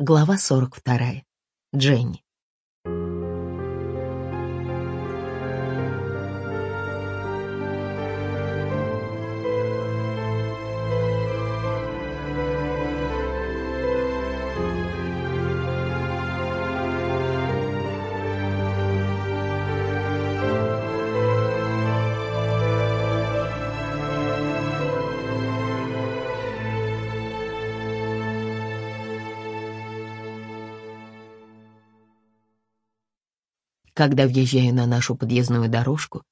Глава 42. Дженни. Когда въезжаю на нашу подъездную дорожку,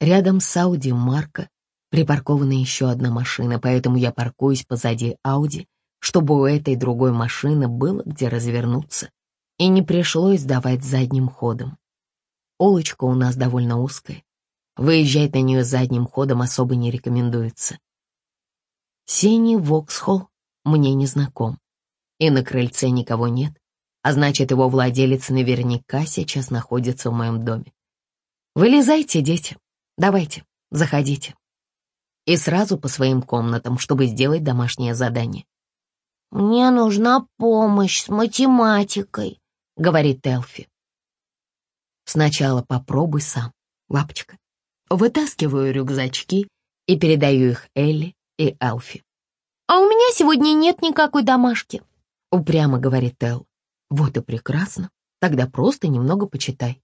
рядом с Ауди Марка припаркована еще одна машина, поэтому я паркуюсь позади Ауди, чтобы у этой другой машины было где развернуться, и не пришлось давать задним ходом. Улочка у нас довольно узкая. Выезжать на нее задним ходом особо не рекомендуется. Синий Воксхолл мне не знаком, и на крыльце никого нет, а значит, его владелец наверняка сейчас находится в моем доме. Вылезайте, дети, давайте, заходите. И сразу по своим комнатам, чтобы сделать домашнее задание. «Мне нужна помощь с математикой», — говорит Элфи. Сначала попробуй сам, лапочка. Вытаскиваю рюкзачки и передаю их Элли и Элфи. «А у меня сегодня нет никакой домашки», — упрямо говорит Эл. Вот и прекрасно. Тогда просто немного почитай.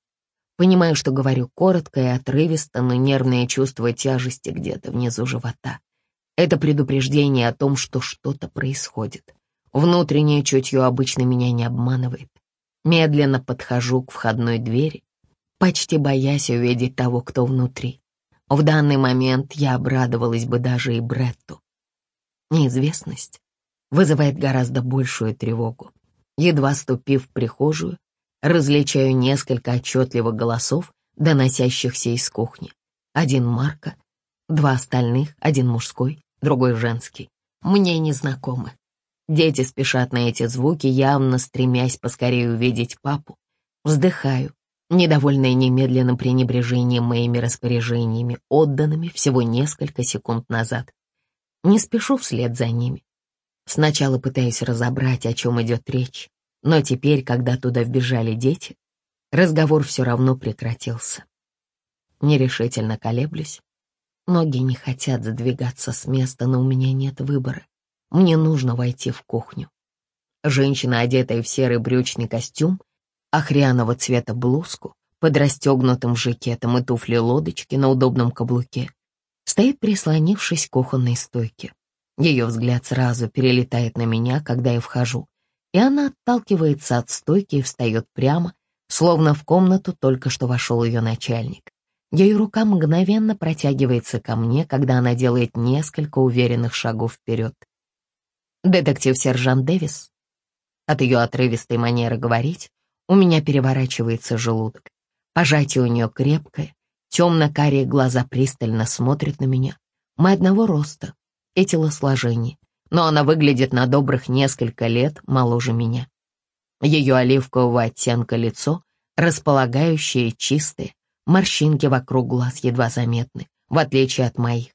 Понимаю, что говорю коротко и отрывисто, но нервное чувство тяжести где-то внизу живота. Это предупреждение о том, что что-то происходит. Внутреннее чутье обычно меня не обманывает. Медленно подхожу к входной двери, почти боясь увидеть того, кто внутри. В данный момент я обрадовалась бы даже и Бретту. Неизвестность вызывает гораздо большую тревогу. Едва ступив в прихожую, различаю несколько отчетливых голосов, доносящихся из кухни. Один Марка, два остальных, один мужской, другой женский. Мне незнакомы. Дети спешат на эти звуки, явно стремясь поскорее увидеть папу. Вздыхаю, недовольная немедленным пренебрежением моими распоряжениями, отданными всего несколько секунд назад. Не спешу вслед за ними. Сначала пытаюсь разобрать, о чем идет речь, но теперь, когда туда вбежали дети, разговор все равно прекратился. Нерешительно колеблюсь. Ноги не хотят задвигаться с места, но у меня нет выбора. Мне нужно войти в кухню. Женщина, одетая в серый брючный костюм, охряного цвета блузку, под расстегнутым жакетом и туфли-лодочки на удобном каблуке, стоит прислонившись к кухонной стойке. Ее взгляд сразу перелетает на меня, когда я вхожу, и она отталкивается от стойки и встает прямо, словно в комнату только что вошел ее начальник. Ее рука мгновенно протягивается ко мне, когда она делает несколько уверенных шагов вперед. Детектив-сержант Дэвис. От ее отрывистой манеры говорить у меня переворачивается желудок. Пожатие у нее крепкое, темно-карие глаза пристально смотрят на меня. Мы одного роста, и телосложения, но она выглядит на добрых несколько лет моложе меня. Ее оливкового оттенка лицо, располагающее и чистое, морщинки вокруг глаз едва заметны, в отличие от моих.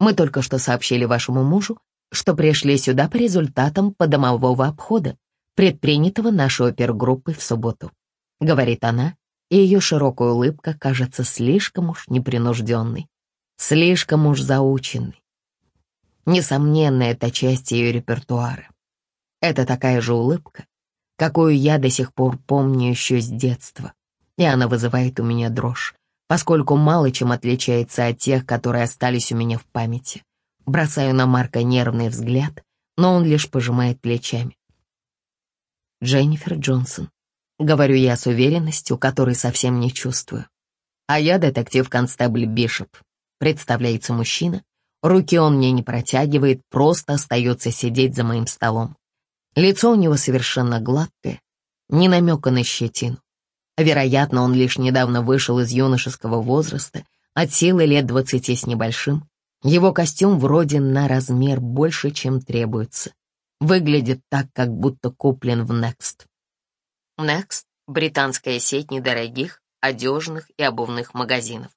Мы только что сообщили вашему мужу, что пришли сюда по результатам подомового обхода, предпринятого нашей опергруппой в субботу, говорит она, и ее широкая улыбка кажется слишком уж непринужденной, слишком уж заученной. Несомненно, это часть ее репертуара. Это такая же улыбка, какую я до сих пор помню еще с детства, и она вызывает у меня дрожь, поскольку мало чем отличается от тех, которые остались у меня в памяти. Бросаю на Марка нервный взгляд, но он лишь пожимает плечами. Дженнифер Джонсон. Говорю я с уверенностью, которой совсем не чувствую. А я детектив-констебль Бишоп. Представляется мужчина, Руки он мне не протягивает, просто остается сидеть за моим столом. Лицо у него совершенно гладкое, не намека на щетину. Вероятно, он лишь недавно вышел из юношеского возраста, от силы лет двадцати с небольшим. Его костюм вроде на размер больше, чем требуется. Выглядит так, как будто куплен в Next. Next — британская сеть недорогих, одежных и обувных магазинов.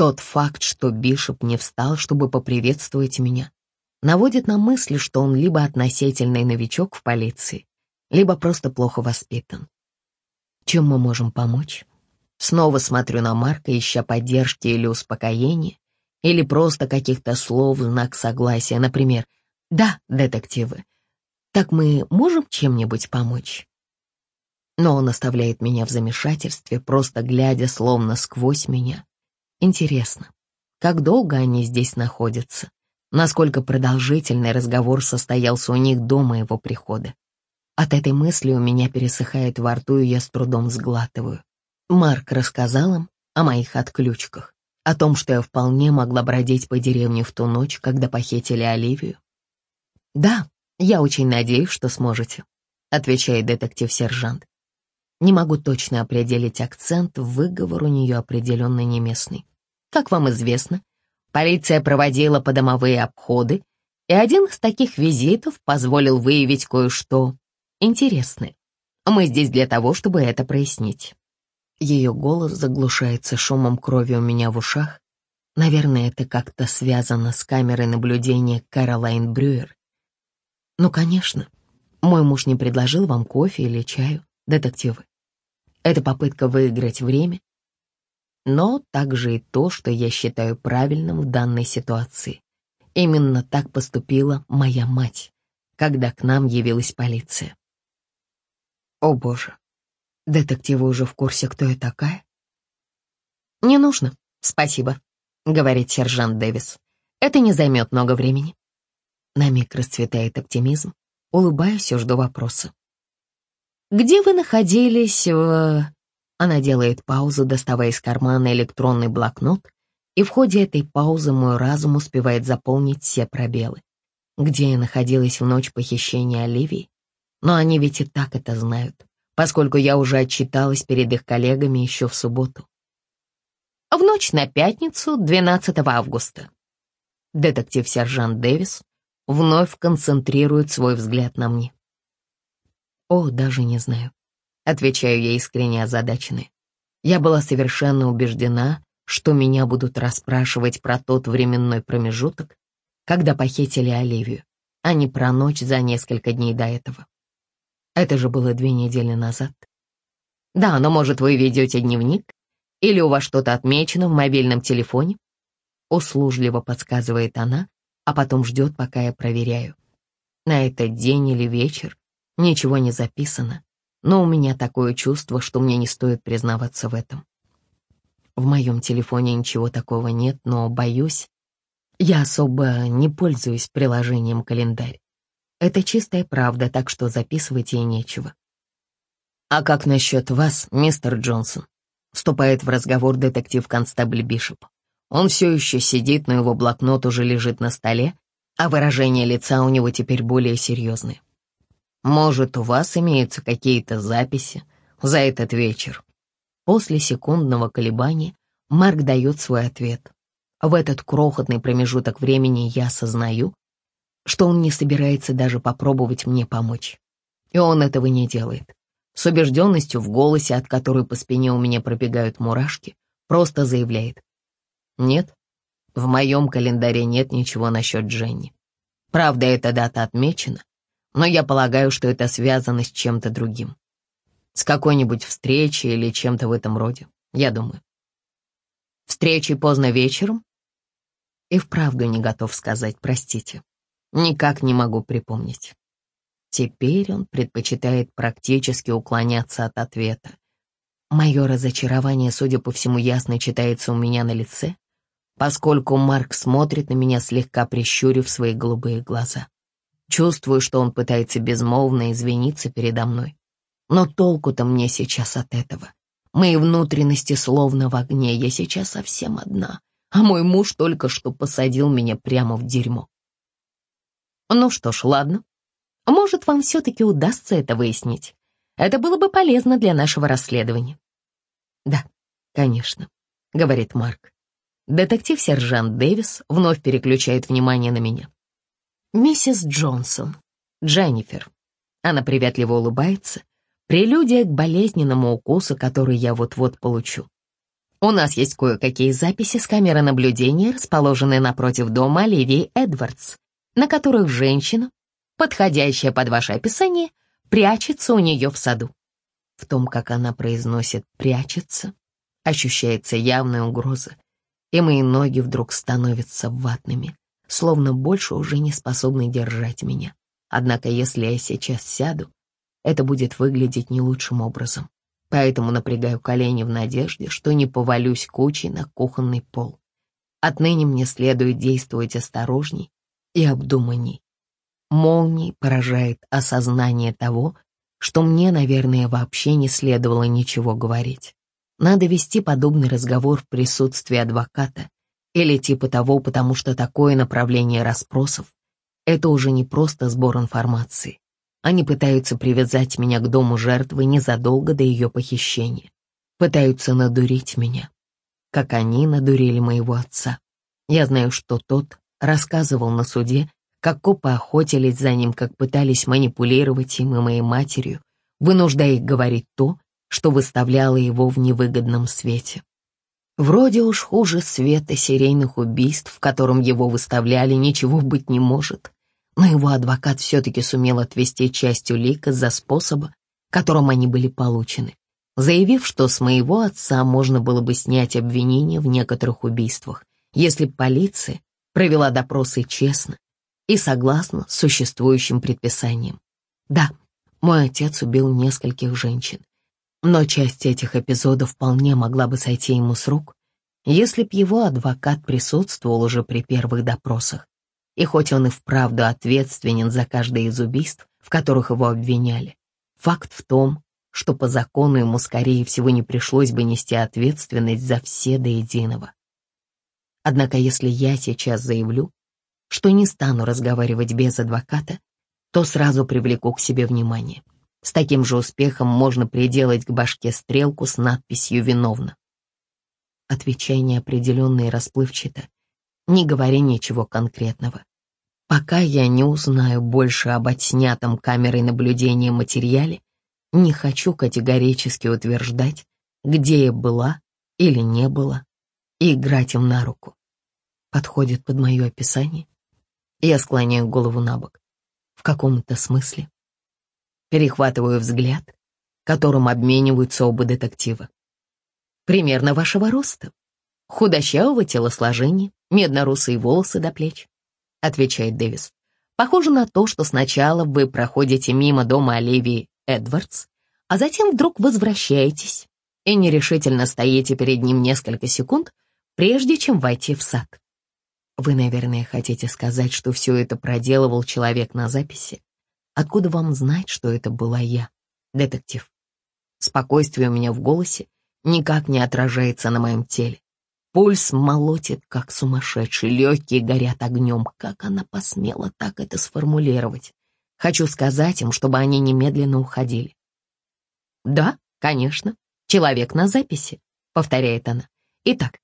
Тот факт, что Бишоп не встал, чтобы поприветствовать меня, наводит на мысль, что он либо относительный новичок в полиции, либо просто плохо воспитан. Чем мы можем помочь? Снова смотрю на Марка, ища поддержки или успокоения, или просто каких-то слов знак согласия, например, «Да, детективы, так мы можем чем-нибудь помочь?» Но он оставляет меня в замешательстве, просто глядя словно сквозь меня. Интересно, как долго они здесь находятся? Насколько продолжительный разговор состоялся у них до моего прихода? От этой мысли у меня пересыхает во рту, и я с трудом сглатываю. Марк рассказал им о моих отключках, о том, что я вполне могла бродить по деревне в ту ночь, когда похитили Оливию. «Да, я очень надеюсь, что сможете», — отвечает детектив-сержант. Не могу точно определить акцент, выговор у нее определенно не местный. Как вам известно, полиция проводила подомовые обходы, и один из таких визитов позволил выявить кое-что интересное. Мы здесь для того, чтобы это прояснить. Ее голос заглушается шумом крови у меня в ушах. Наверное, это как-то связано с камерой наблюдения Каролайн Брюер. Ну, конечно, мой муж не предложил вам кофе или чаю, детективы. Это попытка выиграть время, но также и то, что я считаю правильным в данной ситуации. Именно так поступила моя мать, когда к нам явилась полиция. О боже, Детективы уже в курсе, кто я такая? «Не нужно, спасибо», — говорит сержант Дэвис. «Это не займет много времени». На миг расцветает оптимизм. Улыбаюсь и жду вопроса. «Где вы находились в...» Она делает паузу, доставая из кармана электронный блокнот, и в ходе этой паузы мой разум успевает заполнить все пробелы. Где я находилась в ночь похищения Оливии? Но они ведь и так это знают поскольку я уже отчиталась перед их коллегами еще в субботу. В ночь на пятницу, 12 августа. Детектив-сержант Дэвис вновь концентрирует свой взгляд на мне. «О, даже не знаю», — отвечаю я искренне озадаченной. Я была совершенно убеждена, что меня будут расспрашивать про тот временной промежуток, когда похитили Оливию, а не про ночь за несколько дней до этого. Это же было две недели назад. Да, но может вы ведете дневник? Или у вас что-то отмечено в мобильном телефоне? Услужливо подсказывает она, а потом ждет, пока я проверяю. На этот день или вечер ничего не записано, но у меня такое чувство, что мне не стоит признаваться в этом. В моем телефоне ничего такого нет, но, боюсь, я особо не пользуюсь приложением «Календарь». Это чистая правда, так что записывать ей нечего. «А как насчет вас, мистер Джонсон?» Вступает в разговор детектив-констабль Бишоп. Он все еще сидит, но его блокнот уже лежит на столе, а выражение лица у него теперь более серьезное. «Может, у вас имеются какие-то записи за этот вечер?» После секундного колебания Марк дает свой ответ. В этот крохотный промежуток времени я осознаю, что он не собирается даже попробовать мне помочь. И он этого не делает. С убежденностью в голосе, от которой по спине у меня пробегают мурашки, просто заявляет. Нет, в моем календаре нет ничего насчет Дженни. Правда, эта дата отмечена, но я полагаю, что это связано с чем-то другим. С какой-нибудь встречей или чем-то в этом роде, я думаю. Встречи поздно вечером? И вправду не готов сказать, простите. Никак не могу припомнить. Теперь он предпочитает практически уклоняться от ответа. Мое разочарование, судя по всему, ясно читается у меня на лице, поскольку Марк смотрит на меня, слегка прищурив свои голубые глаза. Чувствую, что он пытается безмолвно извиниться передо мной. Но толку-то мне сейчас от этого. Мои внутренности словно в огне, я сейчас совсем одна, а мой муж только что посадил меня прямо в дерьмо. Ну что ж, ладно. Может, вам все-таки удастся это выяснить. Это было бы полезно для нашего расследования. Да, конечно, говорит Марк. Детектив-сержант Дэвис вновь переключает внимание на меня. Миссис Джонсон, Дженнифер. Она приветливо улыбается, прелюдия к болезненному укусу, который я вот-вот получу. У нас есть кое-какие записи с камеры наблюдения, расположенные напротив дома Оливии Эдвардс на которых женщина, подходящая под ваше описание, прячется у нее в саду. В том, как она произносит «прячется», ощущается явная угроза, и мои ноги вдруг становятся ватными, словно больше уже не способны держать меня. Однако если я сейчас сяду, это будет выглядеть не лучшим образом. Поэтому напрягаю колени в надежде, что не повалюсь кучей на кухонный пол. Отныне мне следует действовать осторожней и обдуманней. Молнией поражает осознание того, что мне, наверное, вообще не следовало ничего говорить. Надо вести подобный разговор в присутствии адвоката или типа того, потому что такое направление расспросов — это уже не просто сбор информации. Они пытаются привязать меня к дому жертвы незадолго до ее похищения. Пытаются надурить меня, как они надурили моего отца. Я знаю, что тот рассказывал на суде, как копы охотились за ним, как пытались манипулировать им и моей матерью, вынуждая их говорить то, что выставляло его в невыгодном свете. Вроде уж хуже света серийных убийств, в котором его выставляли, ничего быть не может. Но его адвокат все-таки сумел отвести часть улик из-за способа, которым они были получены, заявив, что с моего отца можно было бы снять обвинение в некоторых убийствах, если полиция провела допросы честно и согласно существующим предписаниям. Да, мой отец убил нескольких женщин, но часть этих эпизодов вполне могла бы сойти ему с рук, если б его адвокат присутствовал уже при первых допросах. И хоть он и вправду ответственен за каждое из убийств, в которых его обвиняли, факт в том, что по закону ему, скорее всего, не пришлось бы нести ответственность за все до единого. Однако если я сейчас заявлю, что не стану разговаривать без адвоката, то сразу привлеку к себе внимание. С таким же успехом можно приделать к башке стрелку с надписью «Виновна». Отвечай неопределенно и расплывчато, не говори ничего конкретного. Пока я не узнаю больше об отснятом камерой наблюдения материале, не хочу категорически утверждать, где я была или не была, и играть им на руку. Подходит под мое описание? Я склоняю голову на бок. В каком-то смысле. Перехватываю взгляд, которым обмениваются оба детектива. Примерно вашего роста. Худощавого телосложения, медно-русые волосы до плеч, отвечает Дэвис. Похоже на то, что сначала вы проходите мимо дома Оливии Эдвардс, а затем вдруг возвращаетесь и нерешительно стоите перед ним несколько секунд, прежде чем войти в сад. Вы, наверное, хотите сказать, что все это проделывал человек на записи? Откуда вам знать, что это была я, детектив? Спокойствие у меня в голосе никак не отражается на моем теле. Пульс молотит, как сумасшедший, легкие горят огнем. Как она посмела так это сформулировать? Хочу сказать им, чтобы они немедленно уходили. «Да, конечно, человек на записи», — повторяет она. «Итак,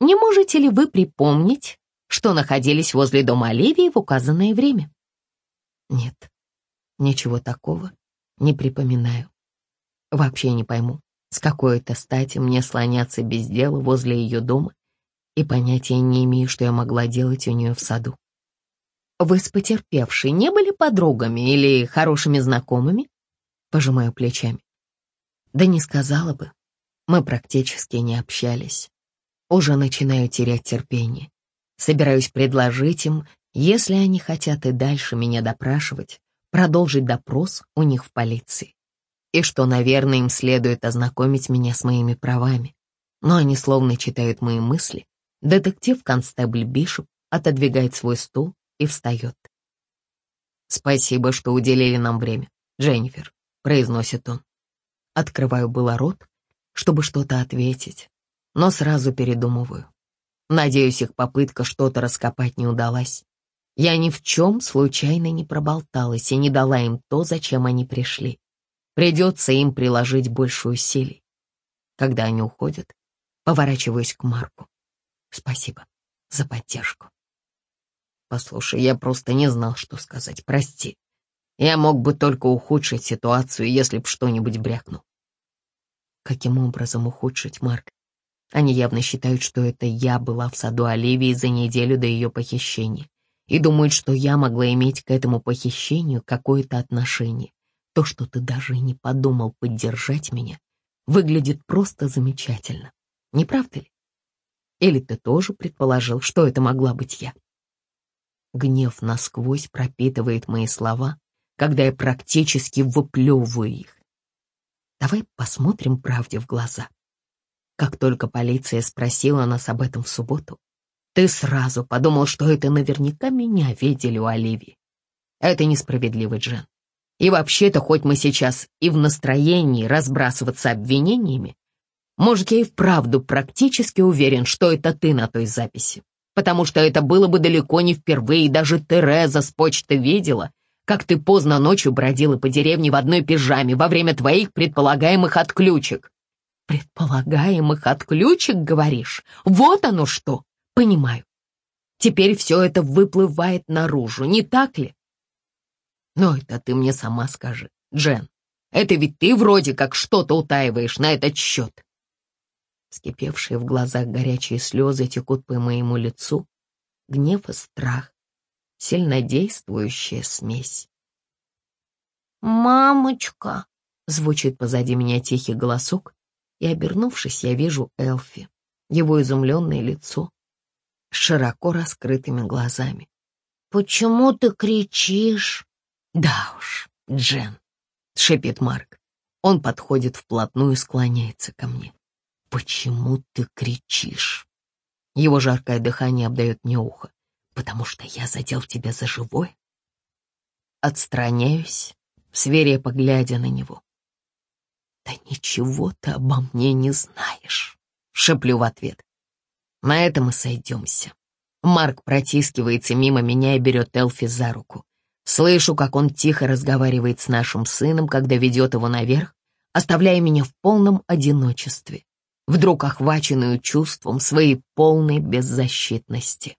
не можете ли вы припомнить, что находились возле дома Оливии в указанное время. Нет, ничего такого не припоминаю. Вообще не пойму, с какой-то стати мне слоняться без дела возле ее дома и понятия не имею, что я могла делать у нее в саду. Вы с потерпевшей не были подругами или хорошими знакомыми? Пожимаю плечами. Да не сказала бы. Мы практически не общались. Уже начинаю терять терпение. Собираюсь предложить им, если они хотят и дальше меня допрашивать, продолжить допрос у них в полиции. И что, наверное, им следует ознакомить меня с моими правами. Но они словно читают мои мысли. Детектив-констебль Бишоп отодвигает свой стул и встает. «Спасибо, что уделили нам время, Дженнифер», — произносит он. Открываю было рот, чтобы что-то ответить, но сразу передумываю. Надеюсь, их попытка что-то раскопать не удалась. Я ни в чем случайно не проболталась и не дала им то, зачем они пришли. Придется им приложить больше усилий. Когда они уходят, поворачиваюсь к Марку. Спасибо за поддержку. Послушай, я просто не знал, что сказать. Прости. Я мог бы только ухудшить ситуацию, если б что-нибудь брякнул. Каким образом ухудшить, Марк? Они явно считают, что это я была в саду Оливии за неделю до ее похищения и думают, что я могла иметь к этому похищению какое-то отношение. То, что ты даже и не подумал поддержать меня, выглядит просто замечательно. Не правда ли? Или ты тоже предположил, что это могла быть я? Гнев насквозь пропитывает мои слова, когда я практически выплевываю их. Давай посмотрим правде в глаза. Как только полиция спросила нас об этом в субботу, ты сразу подумал, что это наверняка меня видели у Оливии. Это несправедливо, Джен. И вообще-то, хоть мы сейчас и в настроении разбрасываться обвинениями, может, я и вправду практически уверен, что это ты на той записи. Потому что это было бы далеко не впервые, и даже Тереза с почты видела, как ты поздно ночью бродила по деревне в одной пижаме во время твоих предполагаемых отключек. Предполагаемых отключек, говоришь? Вот оно что! Понимаю. Теперь все это выплывает наружу, не так ли? Но это ты мне сама скажи, Джен. Это ведь ты вроде как что-то утаиваешь на этот счет. Скипевшие в глазах горячие слезы текут по моему лицу. Гнев и страх. Сильнодействующая смесь. «Мамочка!» — звучит позади меня тихий голосок, и, обернувшись, я вижу Элфи, его изумленное лицо, с широко раскрытыми глазами. «Почему ты кричишь?» «Да уж, Джен», — шепит Марк. Он подходит вплотную и склоняется ко мне. «Почему ты кричишь?» Его жаркое дыхание обдает мне ухо. «Потому что я задел тебя за живое?» Отстраняюсь, свирепо глядя на него. «Да ничего ты обо мне не знаешь», — шеплю в ответ. На этом мы сойдемся. Марк протискивается мимо меня и берет Элфи за руку. Слышу, как он тихо разговаривает с нашим сыном, когда ведет его наверх, оставляя меня в полном одиночестве, вдруг охваченную чувством своей полной беззащитности.